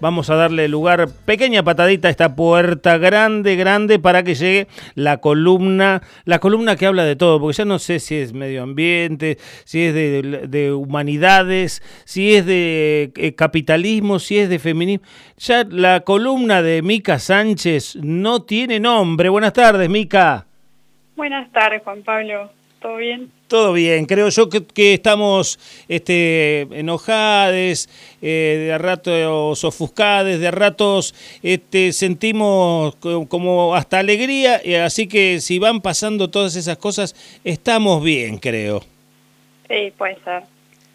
Vamos a darle lugar, pequeña patadita a esta puerta grande, grande, para que llegue la columna, la columna que habla de todo, porque ya no sé si es medio ambiente, si es de, humanidades, si es de eh, capitalismo, si es de feminismo. Ya la columna de Mica Sánchez no tiene nombre. Buenas tardes, Mica. Buenas tardes, Juan Pablo. ¿Todo bien? Todo bien, creo yo que, estamos este, enojades, eh, de a ratos ofuscades, de a ratos este, sentimos como hasta alegría, así que si van pasando todas esas cosas, estamos bien, creo. Sí, puede ser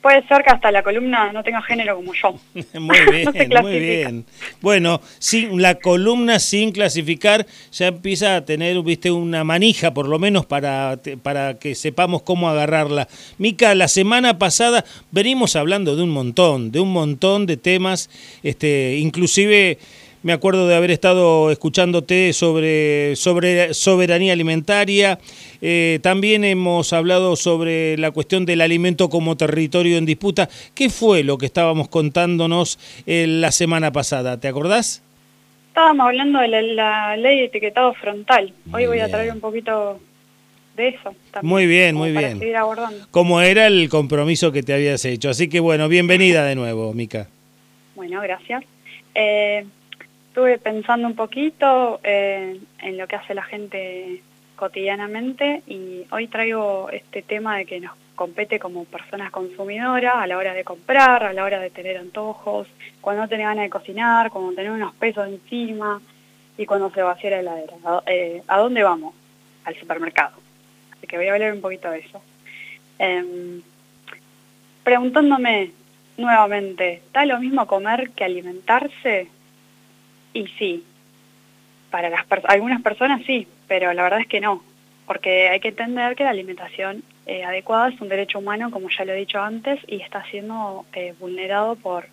puede ser que hasta la columna no tenga género como yo. muy bien, muy bien. Bueno, sin, la columna sin clasificar ya empieza a tener, viste, una manija por lo menos para, para que sepamos cómo agarrarla. Mica, la semana pasada venimos hablando de un montón, de un montón de temas, este, inclusive me acuerdo de haber estado escuchándote sobre, sobre soberanía alimentaria. Eh, también hemos hablado sobre la cuestión del alimento como territorio en disputa. ¿Qué fue lo que estábamos contándonos eh, la semana pasada? ¿Te acordás? Estábamos hablando de la, ley de etiquetado frontal. Hoy voy a traer un poquito de eso. También, muy bien, muy bien. Seguir abordando. Como era el compromiso que te habías hecho. Así que bueno, bienvenida de nuevo, Mica. Bueno, gracias. Eh, estuve pensando un poquito eh, en lo que hace la gente cotidianamente y hoy traigo este tema de que nos compete como personas consumidoras a la hora de comprar, a la hora de tener antojos, cuando tenés ganas de cocinar, cuando tener unos pesos encima y cuando se vacía la heladera. Eh, ¿A dónde vamos? Al supermercado. Así que voy a hablar un poquito de eso. Em, preguntándome nuevamente, ¿da lo mismo comer que alimentarse? Y sí, para las algunas personas sí, pero la verdad es que no, porque hay que entender que la alimentación eh, adecuada es un derecho humano, como ya lo he dicho antes, y está siendo eh, vulnerado por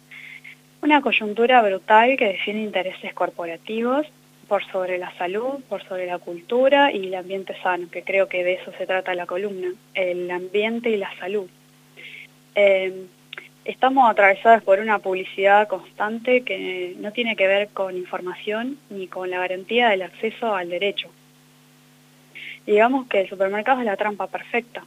una coyuntura brutal que define intereses corporativos por sobre la salud, por sobre la cultura y el ambiente sano, que creo que de eso se trata la columna, el ambiente y la salud. Eh, Estamos atravesados por una publicidad constante que no tiene que ver con información ni con la garantía del acceso al derecho. Digamos que el supermercado es la trampa perfecta.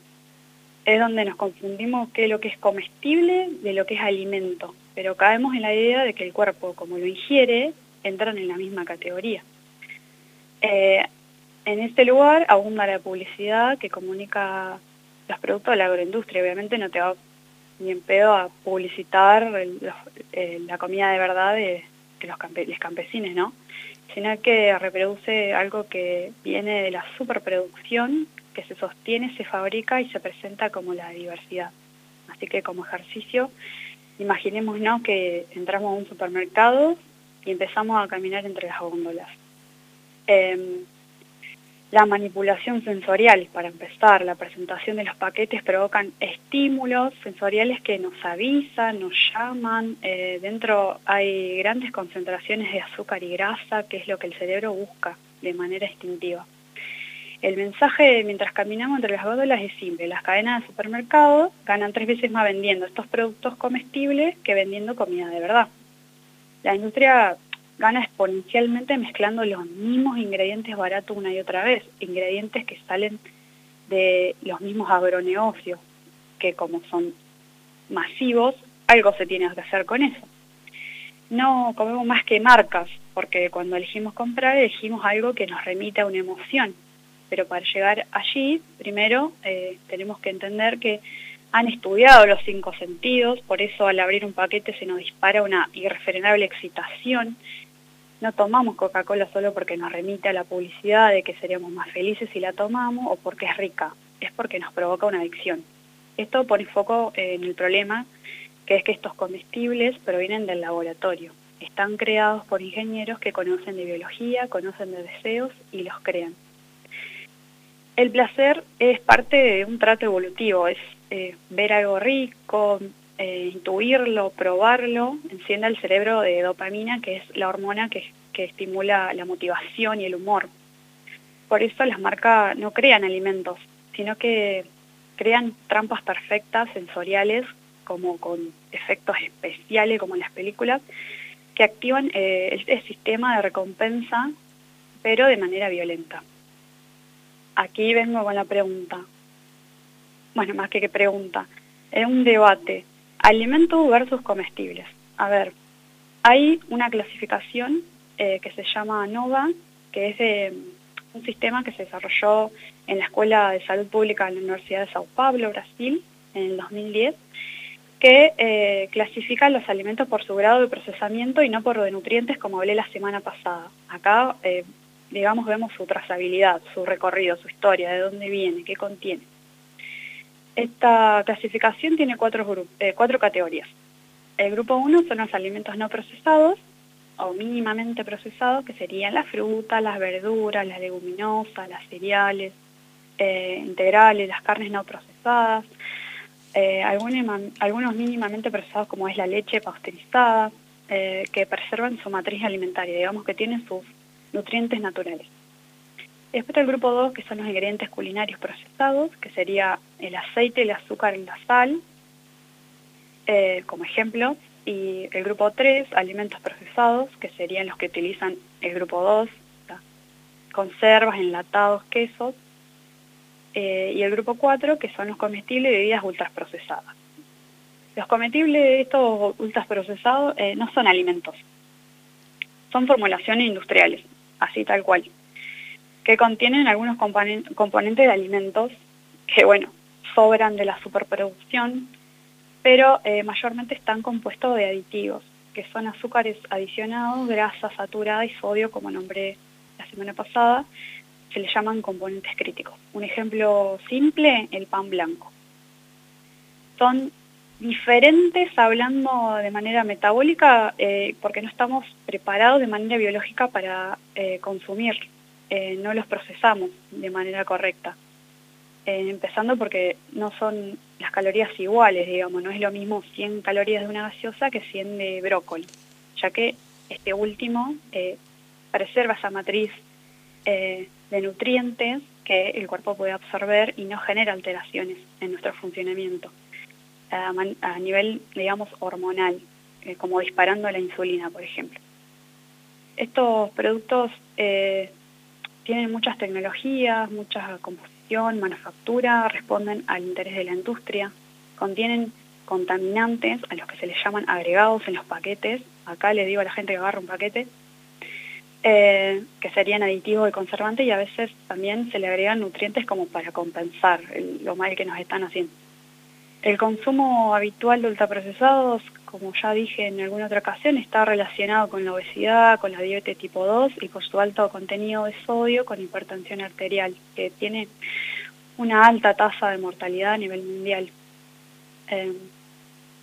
Es donde nos confundimos qué es lo que es comestible de lo que es alimento, pero caemos en la idea de que el cuerpo, como lo ingiere, entran en la misma categoría. Eh, en este lugar abunda la publicidad que comunica los productos de la agroindustria. Obviamente no te va ni en pedo a publicitar la comida de verdad de, los, campesinos, ¿no? Sino que reproduce algo que viene de la superproducción, que se sostiene, se fabrica y se presenta como la diversidad. Así que como ejercicio, imaginémonos que entramos a un supermercado y empezamos a caminar entre las góndolas. Em, la manipulación sensorial, para empezar, la presentación de los paquetes provocan estímulos sensoriales que nos avisan, nos llaman. Eh, dentro hay grandes concentraciones de azúcar y grasa, que es lo que el cerebro busca de manera instintiva. El mensaje mientras caminamos entre las góndolas es simple. Las cadenas de supermercados ganan tres veces más vendiendo estos productos comestibles que vendiendo comida de verdad. La industria gana exponencialmente mezclando los mismos ingredientes baratos una y otra vez, ingredientes que salen de los mismos agronegocios, que como son masivos, algo se tiene que hacer con eso. No comemos más que marcas, porque cuando elegimos comprar elegimos algo que nos remite a una emoción, pero para llegar allí, primero eh, tenemos que entender que han estudiado los cinco sentidos, por eso al abrir un paquete se nos dispara una irrefrenable excitación no tomamos Coca-Cola solo porque nos remite a la publicidad de que seríamos más felices si la tomamos o porque es rica, es porque nos provoca una adicción. Esto pone foco en el problema, que es que estos comestibles provienen del laboratorio. Están creados por ingenieros que conocen de biología, conocen de deseos y los crean. El placer es parte de un trato evolutivo, es eh, ver algo rico, eh, intuirlo, probarlo, encienda el cerebro de dopamina, que es la hormona que, estimula la motivación y el humor. Por eso las marcas no crean alimentos, sino que crean trampas perfectas, sensoriales, como con efectos especiales, como en las películas, que activan eh, este sistema de recompensa, pero de manera violenta. Aquí vengo con la pregunta. Bueno, más que que pregunta. Es un debate. Alimentos versus comestibles. A ver, hay una clasificación eh, que se llama NOVA, que es de un sistema que se desarrolló en la Escuela de Salud Pública de la Universidad de Sao Paulo, Brasil, en el 2010, que eh, clasifica los alimentos por su grado de procesamiento y no por de nutrientes como hablé la semana pasada. Acá, eh, digamos, vemos su trazabilidad, su recorrido, su historia, de dónde viene, qué contiene. Esta clasificación tiene cuatro, eh, cuatro categorías. El grupo 1 son los alimentos no procesados o mínimamente procesados, que serían las frutas, las verduras, las leguminosas, las cereales, integrales, las carnes no procesadas, eh, algunos, mínimamente procesados como es la leche pasteurizada, eh, que preservan su matriz alimentaria, digamos que tienen sus nutrientes naturales. Después el grupo 2, que son los ingredientes culinarios procesados, que sería el aceite, el azúcar y la sal, eh, como ejemplo. Y el grupo 3, alimentos procesados, que serían los que utilizan el grupo 2, conservas, enlatados, quesos, eh, y el grupo 4, que son los comestibles de bebidas ultraprocesadas. Los comestibles de estos ultraprocesados eh, no son alimentos, son formulaciones industriales, así tal cual, que contienen algunos componentes de alimentos que, bueno, sobran de la superproducción, pero eh, mayormente están compuestos de aditivos, que son azúcares adicionados, grasa saturada y sodio, como nombré la semana pasada, se le llaman componentes críticos. Un ejemplo simple, el pan blanco. Son diferentes hablando de manera metabólica eh, porque no estamos preparados de manera biológica para eh, consumir, eh, no los procesamos de manera correcta. empezando porque no son las calorías iguales, digamos, no es lo mismo 100 calorías de una gaseosa que 100 de brócoli, ya que este último preserva esa matriz de nutrientes que el cuerpo puede absorber y no genera alteraciones en nuestro funcionamiento a, nivel, digamos, hormonal, eh, como disparando la insulina, por ejemplo. Estos productos eh, tienen muchas tecnologías, mucha composición, manufactura, responden al interés de la industria, contienen contaminantes a los que se les llaman agregados en los paquetes. Acá le digo a la gente que agarra un paquete, eh, que serían aditivos y conservantes y a veces también se le agregan nutrientes como para compensar lo mal que nos están haciendo. El consumo habitual de ultraprocesados, como ya dije en alguna otra ocasión, está relacionado con la obesidad, con la diabetes tipo 2 y por su alto contenido de sodio con hipertensión arterial, que tiene una alta tasa de mortalidad a nivel mundial. Eh,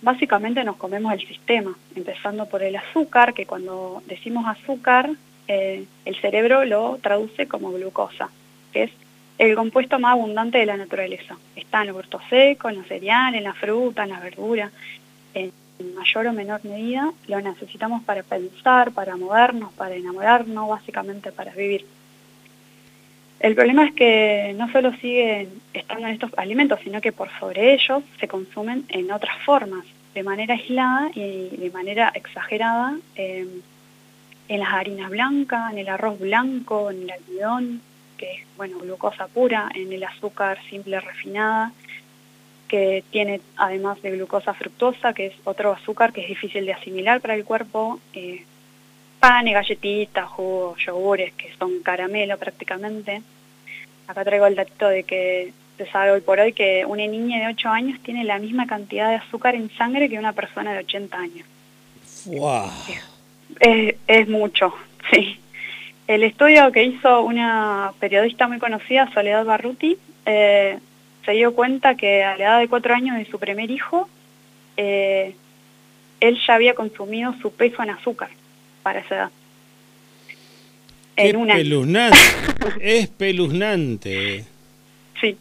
básicamente nos comemos el sistema, empezando por el azúcar, que cuando decimos azúcar eh, el cerebro lo traduce como glucosa, que es el compuesto más abundante de la naturaleza. Está en los frutos secos, en los cereales, en la fruta, en la verdura. En mayor o menor medida lo necesitamos para pensar, para movernos, para enamorarnos, básicamente para vivir. El problema es que no solo siguen estando en estos alimentos, sino que por sobre ellos se consumen en otras formas, de manera aislada y de manera exagerada. Eh, en las harinas blancas, en el arroz blanco, en el almidón, que es bueno, glucosa pura, en el azúcar simple refinada, que tiene además de glucosa fructosa, que es otro azúcar que es difícil de asimilar para el cuerpo, eh, pan, galletitas, jugos, yogures, que son caramelo prácticamente. Acá traigo el dato de que se sabe hoy por hoy que una niña de 8 años tiene la misma cantidad de azúcar en sangre que una persona de 80 años. ¡Wow! Es, mucho, sí. El estudio que hizo una periodista muy conocida, Soledad Barruti, eh, se dio cuenta que a la edad de cuatro años de su primer hijo, eh, él ya había consumido su peso en azúcar para esa edad. Espeluznante, espeluznante. Sí.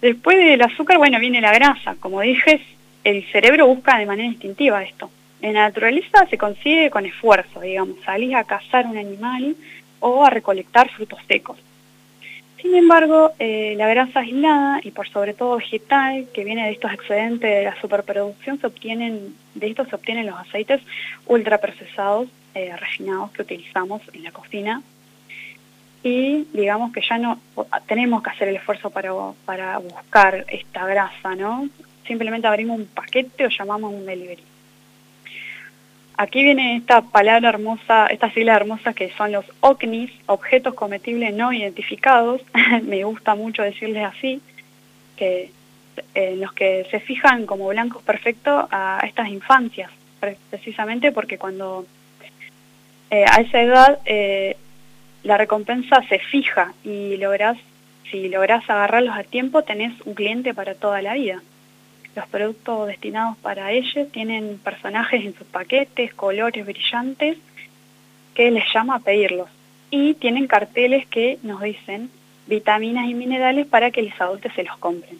Después del azúcar, bueno, viene la grasa. Como dije, el cerebro busca de manera instintiva esto. En la naturaleza se consigue con esfuerzo, digamos, salir a cazar un animal o a recolectar frutos secos. Sin embargo, eh, la grasa aislada y por sobre todo vegetal, que viene de estos excedentes de la superproducción, se obtienen, de estos se obtienen los aceites ultraprocesados eh, refinados que utilizamos en la cocina y digamos que ya no tenemos que hacer el esfuerzo para, para buscar esta grasa, ¿no? Simplemente abrimos un paquete o llamamos un delivery. Aquí viene esta palabra hermosa, esta sigla hermosa que son los OCNIs, objetos comestibles no identificados. Me gusta mucho decirles así, que en los que se fijan como blancos perfectos a estas infancias, precisamente porque cuando eh, a esa edad eh, la recompensa se fija y logras, si logras agarrarlos a tiempo, tenés un cliente para toda la vida. Los productos destinados para ellos tienen personajes en sus paquetes, colores brillantes, que les llama a pedirlos. Y tienen carteles que nos dicen vitaminas y minerales para que los adultos se los compren.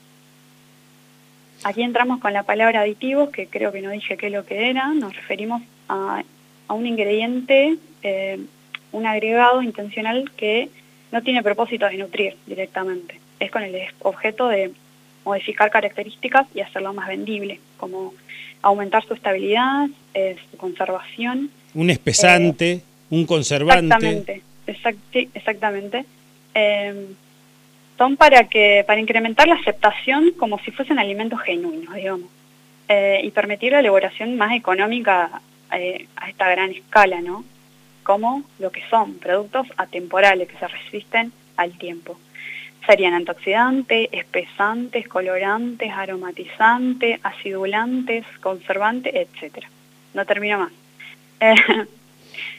Aquí entramos con la palabra aditivos, que creo que no dije qué es lo que era. Nos referimos a, un ingrediente eh, un agregado intencional que no tiene propósito de nutrir directamente. Es con el objeto de modificar características y hacerlo más vendible, como aumentar su estabilidad, su conservación. Un espesante, eh, un conservante. Exactamente, exactamente. Em, son para que para incrementar la aceptación como si fuesen alimentos genuinos, digamos, eh, y permitir la elaboración más económica eh, a esta gran escala, ¿no? como lo que son productos atemporales que se resisten al tiempo. Serían antioxidantes, espesantes, colorantes, aromatizantes, acidulantes, conservantes, etc. No termino más. Eh,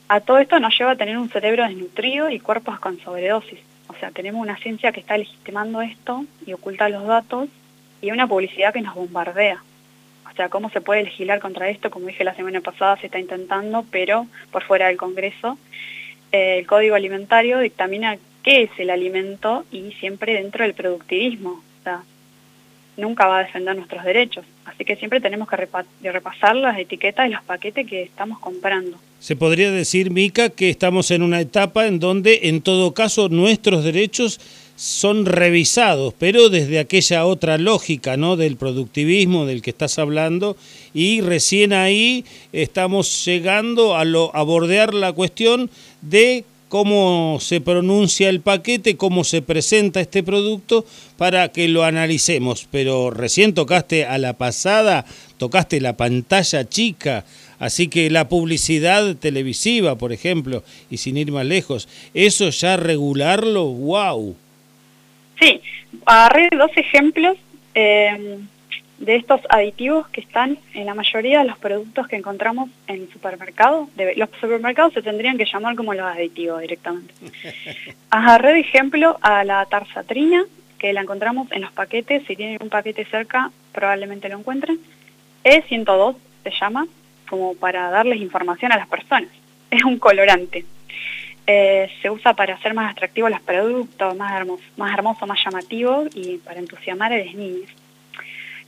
a todo esto nos lleva a tener un cerebro desnutrido y cuerpos con sobredosis. O sea, tenemos una ciencia que está legitimando esto y oculta los datos y una publicidad que nos bombardea. O sea, cómo se puede legislar contra esto, como dije la semana pasada, se está intentando, pero por fuera del Congreso. Eh, el Código Alimentario dictamina qué es el alimento y siempre dentro del productivismo. O sea, nunca va a defender nuestros derechos. Así que siempre tenemos que repasar las etiquetas y los paquetes que estamos comprando. Se podría decir, Mica, que estamos en una etapa en donde, en todo caso, nuestros derechos son revisados, pero desde aquella otra lógica, ¿no? Del productivismo del que estás hablando, y recién ahí estamos llegando a, lo, a bordear la cuestión de cómo se pronuncia el paquete, cómo se presenta este producto para que lo analicemos. Pero recién tocaste a la pasada, tocaste la pantalla chica, así que la publicidad televisiva, por ejemplo, y sin ir más lejos, eso ya regularlo, wow. Sí, agarré dos ejemplos eh, de estos aditivos que están en la mayoría de los productos que encontramos en el supermercado. los supermercados se tendrían que llamar como los aditivos directamente. Agarré de ejemplo a la tarsatrina, que la encontramos en los paquetes. Si tienen un paquete cerca, probablemente lo encuentren. E102 se llama, como para darles información a las personas. Es un colorante. Eh, se usa para hacer más atractivos los productos, más hermoso, más hermoso, más llamativo y para entusiasmar a los niños.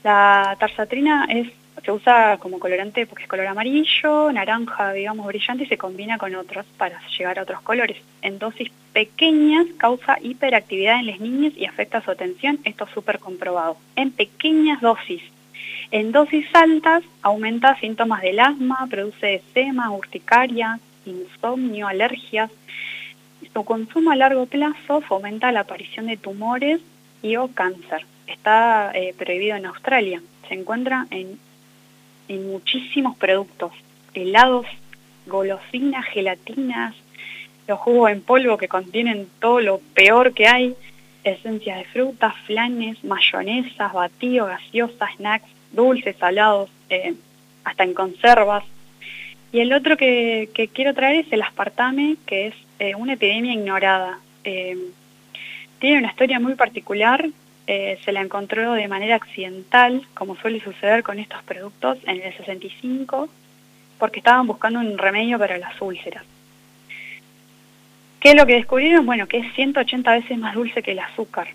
La tarsatrina es, se usa como colorante porque es color amarillo, naranja, digamos, brillante y se combina con otros para llegar a otros colores. En dosis pequeñas causa hiperactividad en los niños y afecta su atención, esto es súper comprobado. En pequeñas dosis. En dosis altas aumenta síntomas del asma, produce eczema, urticaria, insomnio, alergias. Su consumo a largo plazo fomenta la aparición de tumores y o cáncer. Está eh, prohibido en Australia. Se encuentra en, en muchísimos productos, helados, golosinas, gelatinas, los jugos en polvo que contienen todo lo peor que hay, esencias de frutas, flanes, mayonesas, batidos, gaseosas, snacks, dulces, salados, eh, hasta en conservas, y el otro que, quiero traer es el aspartame, que es eh, una epidemia ignorada. Eh, tiene una historia muy particular, eh, se la encontró de manera accidental, como suele suceder con estos productos, en el 65, porque estaban buscando un remedio para las úlceras. ¿Qué es lo que descubrieron? Bueno, que es 180 veces más dulce que el azúcar.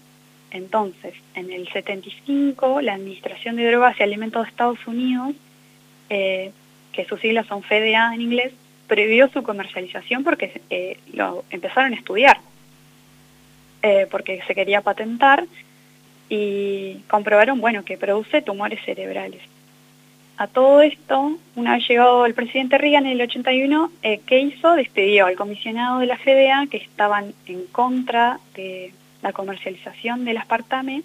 Entonces, en el 75, la Administración de Drogas y Alimentos de Estados Unidos que sus siglas son FDA en inglés, prohibió su comercialización porque eh, lo empezaron a estudiar, eh, porque se quería patentar y comprobaron, bueno, que produce tumores cerebrales. a todo esto, una vez llegado el presidente Reagan en el 81, eh, ¿qué hizo? Despidió al comisionado de la FDA que estaban en contra de la comercialización del aspartame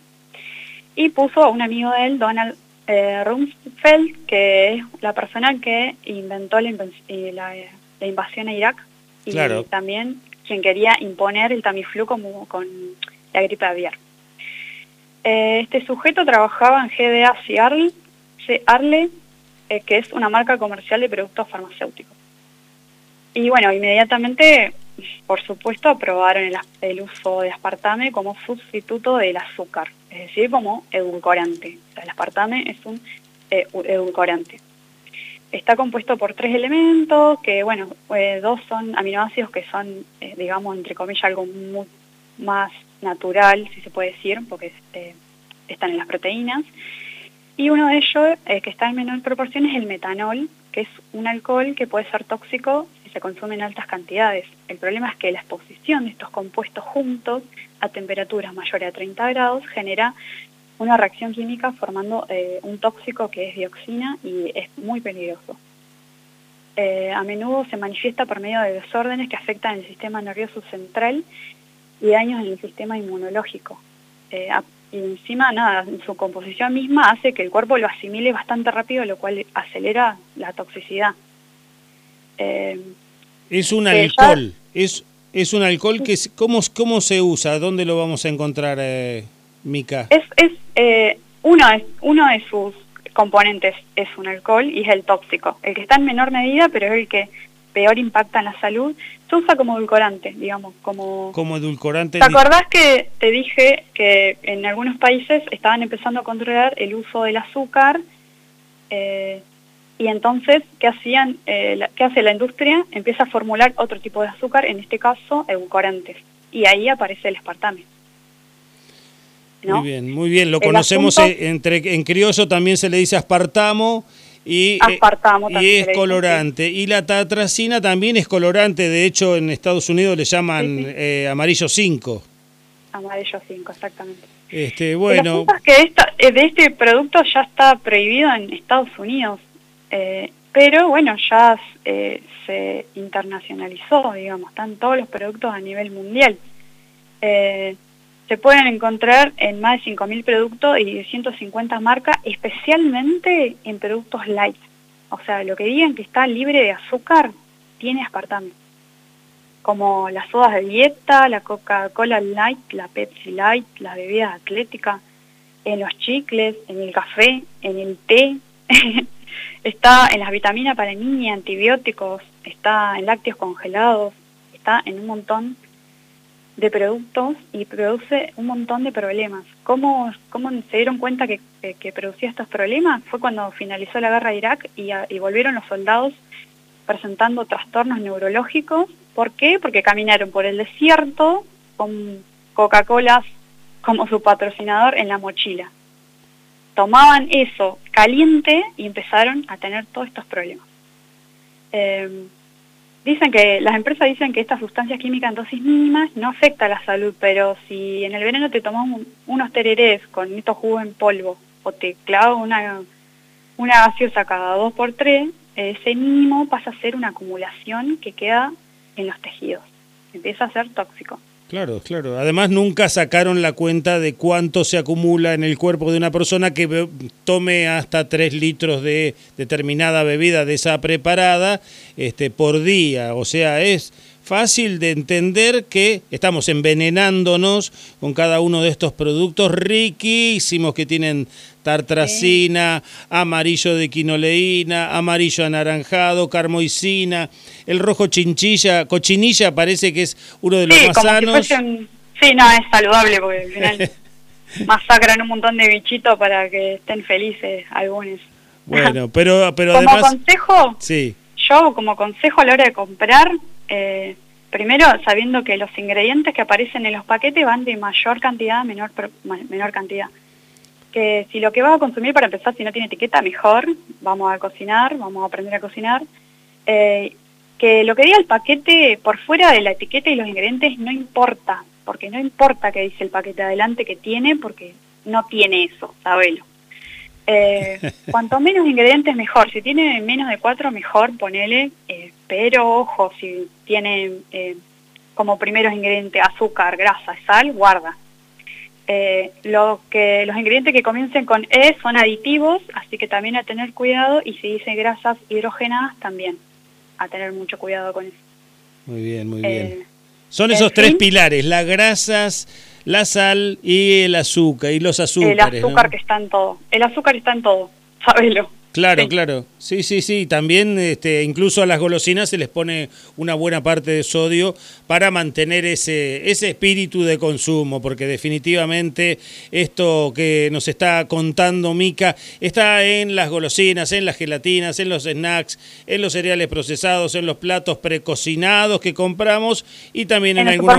y puso a un amigo de él, Donald eh, Rumsfeld, que es la persona que inventó la, invasión a Irak y también quien quería imponer el Tamiflu como con la gripe aviar. Eh, este sujeto trabajaba en GDA Seattle, Arle, eh, que es una marca comercial de productos farmacéuticos. Y bueno, inmediatamente, por supuesto, aprobaron el, uso de aspartame como sustituto del azúcar, es decir, como edulcorante. el aspartame es un eh, edulcorante. Está compuesto por tres elementos, que bueno, eh, dos son aminoácidos que son, digamos, entre comillas, algo muy más natural, si se puede decir, porque están en las proteínas. Y uno de ellos, eh, que está en menor proporción, es el metanol, que es un alcohol que puede ser tóxico si se consume en altas cantidades. El problema es que la exposición de estos compuestos juntos a temperaturas mayores a 30 grados genera una reacción química formando eh, un tóxico que es dioxina y es muy peligroso. Eh, a menudo se manifiesta por medio de desórdenes que afectan el sistema nervioso central y daños en el sistema inmunológico y encima nada, su composición misma hace que el cuerpo lo asimile bastante rápido, lo cual acelera la toxicidad. Eh, es un alcohol, es, es un alcohol que, ¿cómo, ¿cómo se usa? ¿Dónde lo vamos a encontrar, eh, Mica? Es, es, eh, uno, es, uno de sus componentes es un alcohol y es el tóxico, el que está en menor medida, pero es el que peor impacta en la salud, se usa como edulcorante, digamos, como... Como edulcorante... ¿Te acordás que te dije que en algunos países estaban empezando a controlar el uso del azúcar eh, y entonces, ¿qué hacían? Eh, ¿Qué hace la industria? Empieza a formular otro tipo de azúcar, en este caso, edulcorantes. Y ahí aparece el espartame. Muy bien, muy bien. Lo conocemos entre, en criollo también se le dice aspartamo y, eh, y es colorante. Y la tatracina también es colorante, de hecho en Estados Unidos le llaman eh, amarillo 5. Amarillo 5, exactamente. Este, bueno. que eh, de este producto ya está prohibido en Estados Unidos, pero bueno, ya se internacionalizó, digamos, están todos los productos a nivel mundial. Eh, se pueden encontrar en más de 5.000 productos y 150 marcas, especialmente en productos light. O sea, lo que digan que está libre de azúcar, tiene aspartame. Como las sodas de dieta, la Coca-Cola Light, la Pepsi Light, las bebidas atléticas, en los chicles, en el café, en el té, está en las vitaminas para niñas, antibióticos, está en lácteos congelados, está en un montón de productos y produce un montón de problemas. ¿Cómo, cómo se dieron cuenta que, producía estos problemas? Fue cuando finalizó la guerra de Irak y, y volvieron los soldados presentando trastornos neurológicos. ¿Por qué? Porque caminaron por el desierto con Coca-Cola como su patrocinador en la mochila. Tomaban eso caliente y empezaron a tener todos estos problemas. Eh, Dicen que las empresas dicen que esta sustancia química en dosis mínimas no afecta a la salud, pero si en el verano te tomas unos tererés con estos jugos en polvo o te clavas una, una gaseosa cada dos por tres, ese mínimo pasa a ser una acumulación que queda en los tejidos. Empieza a ser tóxico. Claro, claro. Además nunca sacaron la cuenta de cuánto se acumula en el cuerpo de una persona que tome hasta 3 litros de determinada bebida de esa preparada este, por día. O sea, es fácil de entender que estamos envenenándonos con cada uno de estos productos riquísimos que tienen tartracina, amarillo de quinoleína, amarillo anaranjado, carmoicina, el rojo chinchilla, cochinilla parece que es uno de los más sanos. sí, no, es saludable porque al final masacran un montón de bichitos para que estén felices algunos. Bueno, pero, pero como además... consejo, sí. yo como consejo a la hora de comprar, eh, primero sabiendo que los ingredientes que aparecen en los paquetes van de mayor cantidad a menor, menor cantidad. Que si lo que vas a consumir para empezar, si no tiene etiqueta, mejor, vamos a cocinar, vamos a aprender a cocinar. Eh, que lo que diga el paquete por fuera de la etiqueta y los ingredientes no importa, porque no importa qué dice el paquete adelante que tiene, porque no tiene eso, sabelo. Eh, cuanto menos ingredientes mejor. Si tiene menos de cuatro, mejor ponele. Eh, pero ojo, si tiene eh, como primeros ingredientes azúcar, grasa, sal, guarda. lo que, los ingredientes que comiencen con E son aditivos, así que también a tener cuidado. Y si dice grasas hidrogenadas, también a tener mucho cuidado con eso. Muy bien, muy bien. Son esos tres pilares, las grasas, la sal y el azúcar, y los azúcares. El azúcar que está en todo. El azúcar está en todo, sabelo. Claro, claro. Sí, sí, sí. También este, incluso a las golosinas se les pone una buena parte de sodio para mantener ese, ese espíritu de consumo, porque definitivamente esto que nos está contando Mica está en las golosinas, en las gelatinas, en los snacks, en los cereales procesados, en los platos precocinados que compramos y también en, algunos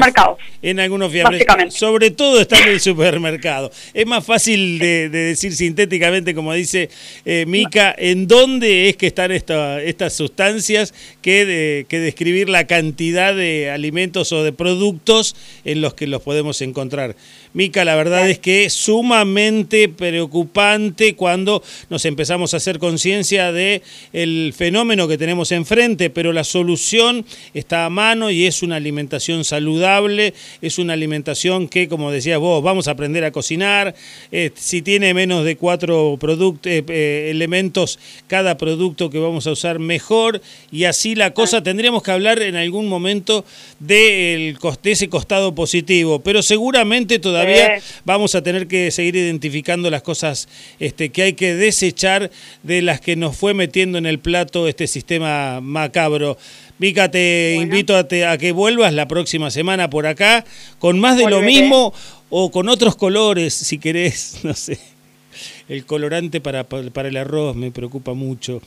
en algunos fiambres. Sobre todo está en el supermercado. Es más fácil de, decir sintéticamente, como dice eh, Mica en dónde es que están estas sustancias que, de, que describir la cantidad de alimentos o de productos en los que los podemos encontrar. Mica, la verdad es que es sumamente preocupante cuando nos empezamos a hacer conciencia de el fenómeno que tenemos enfrente, pero la solución está a mano y es una alimentación saludable, es una alimentación que, como decías vos, vamos a aprender a cocinar, eh, si tiene menos de cuatro productos, eh, eh, elementos cada producto que vamos a usar mejor y así la cosa, tendríamos que hablar en algún momento de, de ese costado positivo, pero seguramente todavía todavía vamos a tener que seguir identificando las cosas este, que hay que desechar de las que nos fue metiendo en el plato este sistema macabro. Mica, te invito a, que vuelvas la próxima semana por acá con más de lo mismo o con otros colores, si querés, no sé. El colorante para, para el arroz me preocupa mucho.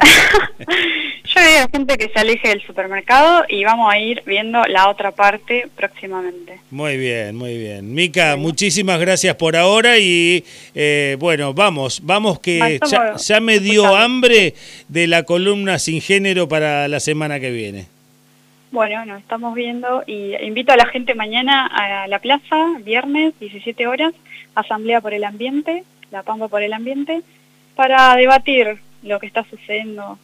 Yo digo a la gente que se aleje del supermercado y vamos a ir viendo la otra parte próximamente. Muy bien, muy bien. Mica, muchísimas gracias por ahora y eh, bueno, vamos, vamos que ya, me dio hambre de la columna sin género para la semana que viene. Bueno, nos estamos viendo y invito a la gente mañana a la plaza, viernes, 17 horas, Asamblea por el Ambiente, La Pampa por el Ambiente, para debatir lo que está sucediendo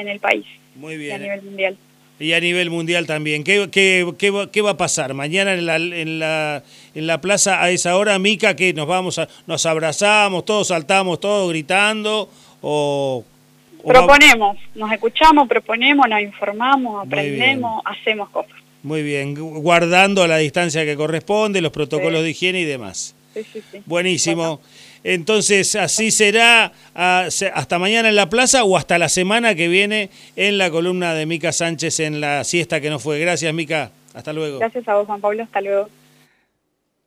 en el país. Muy bien. Y a nivel mundial. Y a nivel mundial también. ¿Qué, qué, qué, qué va a pasar? Mañana en la, en, la, en la plaza a esa hora, Mica, que nos vamos a, nos abrazamos, todos saltamos, todos gritando o... proponemos, nos escuchamos, proponemos, nos informamos, aprendemos, hacemos cosas. Muy bien, guardando la distancia que corresponde, los protocolos de higiene y demás. Sí, sí, sí. Buenísimo. Entonces, así será hasta mañana en la plaza o hasta la semana que viene en la columna de Mica Sánchez en la siesta que no fue. Gracias, Mica. Hasta luego. Gracias a vos, Juan Pablo. Hasta luego.